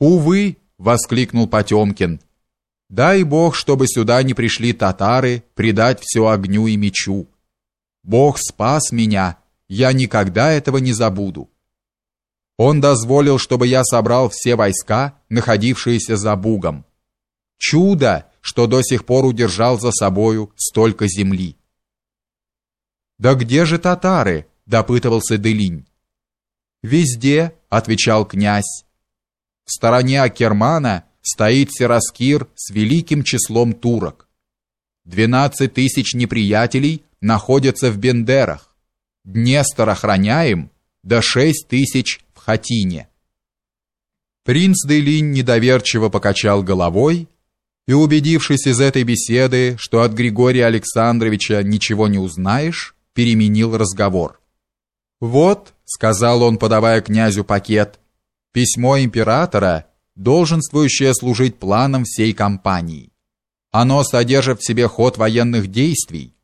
«Увы!» — воскликнул Потемкин. «Дай Бог, чтобы сюда не пришли татары предать все огню и мечу. Бог спас меня, я никогда этого не забуду. Он дозволил, чтобы я собрал все войска, находившиеся за Бугом. Чудо, что до сих пор удержал за собою столько земли. «Да где же татары?» — допытывался Делинь. «Везде», — отвечал князь. В стороне Акермана стоит Сераскир с великим числом турок. Двенадцать тысяч неприятелей находятся в Бендерах. Днестр охраняем, до шесть тысяч в Хатине. Принц Делинь недоверчиво покачал головой и, убедившись из этой беседы, что от Григория Александровича ничего не узнаешь, переменил разговор. «Вот», — сказал он, подавая князю пакет, — «письмо императора, долженствующее служить планом всей кампании. Оно содержит в себе ход военных действий.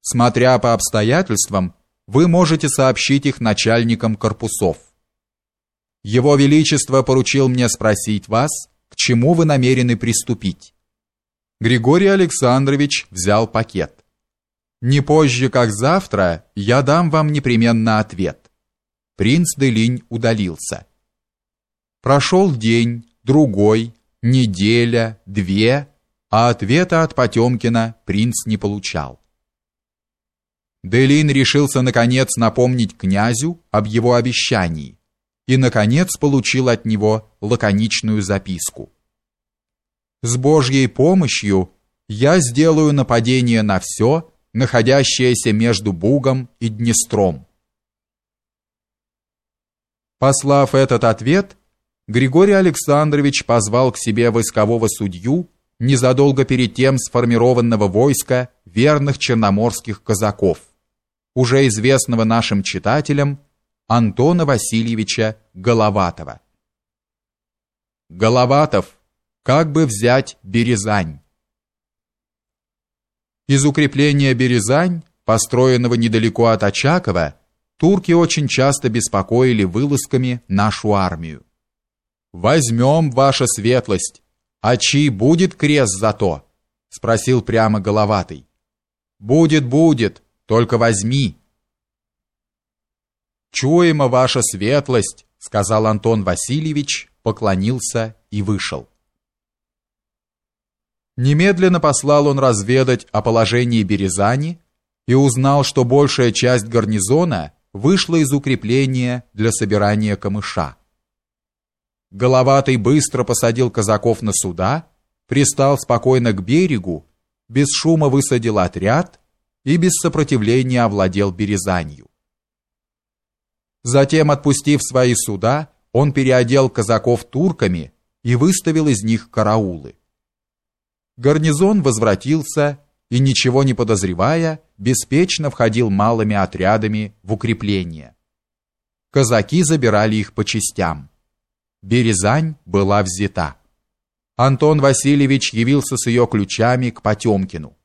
Смотря по обстоятельствам, вы можете сообщить их начальникам корпусов. Его Величество поручил мне спросить вас, к чему вы намерены приступить. Григорий Александрович взял пакет. Не позже, как завтра, я дам вам непременно ответ. Принц Делинь удалился. Прошел день, другой, неделя, две, а ответа от Потемкина принц не получал. Делин решился наконец напомнить князю об его обещании и наконец получил от него лаконичную записку. С Божьей помощью я сделаю нападение на все, находящееся между Бугом и Днестром. Послав этот ответ, Григорий Александрович позвал к себе войскового судью незадолго перед тем сформированного войска верных черноморских казаков, уже известного нашим читателям Антона Васильевича Головатова. Головатов, как бы взять Березань? Из укрепления Березань, построенного недалеко от Очакова, турки очень часто беспокоили вылазками нашу армию. «Возьмем, ваша светлость, а чьи будет крест за то?» — спросил прямо Головатый. «Будет, будет, только возьми». «Чуемо, ваша светлость», — сказал Антон Васильевич, поклонился и вышел. Немедленно послал он разведать о положении Березани и узнал, что большая часть гарнизона вышла из укрепления для собирания камыша. Головатый быстро посадил казаков на суда, пристал спокойно к берегу, без шума высадил отряд и без сопротивления овладел Березанью. Затем, отпустив свои суда, он переодел казаков турками и выставил из них караулы. Гарнизон возвратился и, ничего не подозревая, беспечно входил малыми отрядами в укрепление. Казаки забирали их по частям. Березань была взята. Антон Васильевич явился с ее ключами к Потемкину.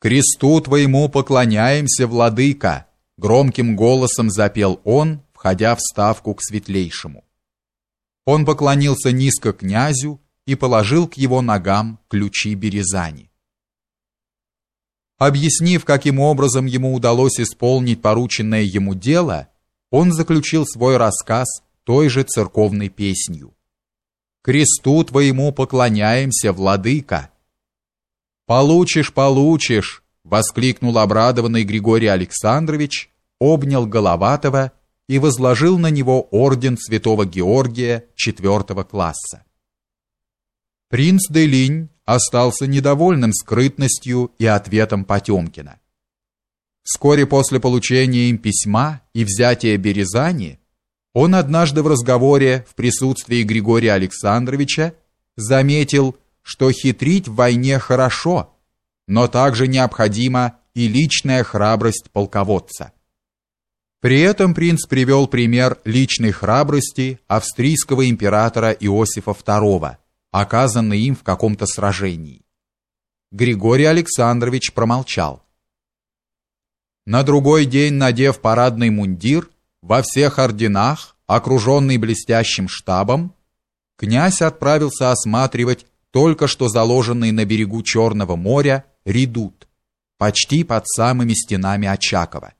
«Кресту твоему поклоняемся, владыка!» Громким голосом запел он, входя в ставку к светлейшему. Он поклонился низко князю и положил к его ногам ключи Березани. Объяснив, каким образом ему удалось исполнить порученное ему дело, он заключил свой рассказ той же церковной песнью. «Кресту твоему поклоняемся, владыка!» «Получишь, получишь!» — воскликнул обрадованный Григорий Александрович, обнял Головатого и возложил на него орден святого Георгия четвертого класса. Принц Делинь остался недовольным скрытностью и ответом Потемкина. Вскоре после получения им письма и взятия Березани, он однажды в разговоре в присутствии Григория Александровича заметил, что хитрить в войне хорошо, но также необходима и личная храбрость полководца. При этом принц привел пример личной храбрости австрийского императора Иосифа II, оказанный им в каком-то сражении. Григорий Александрович промолчал. На другой день, надев парадный мундир, во всех орденах, окруженный блестящим штабом, князь отправился осматривать только что заложенный на берегу Черного моря редут, почти под самыми стенами Очакова.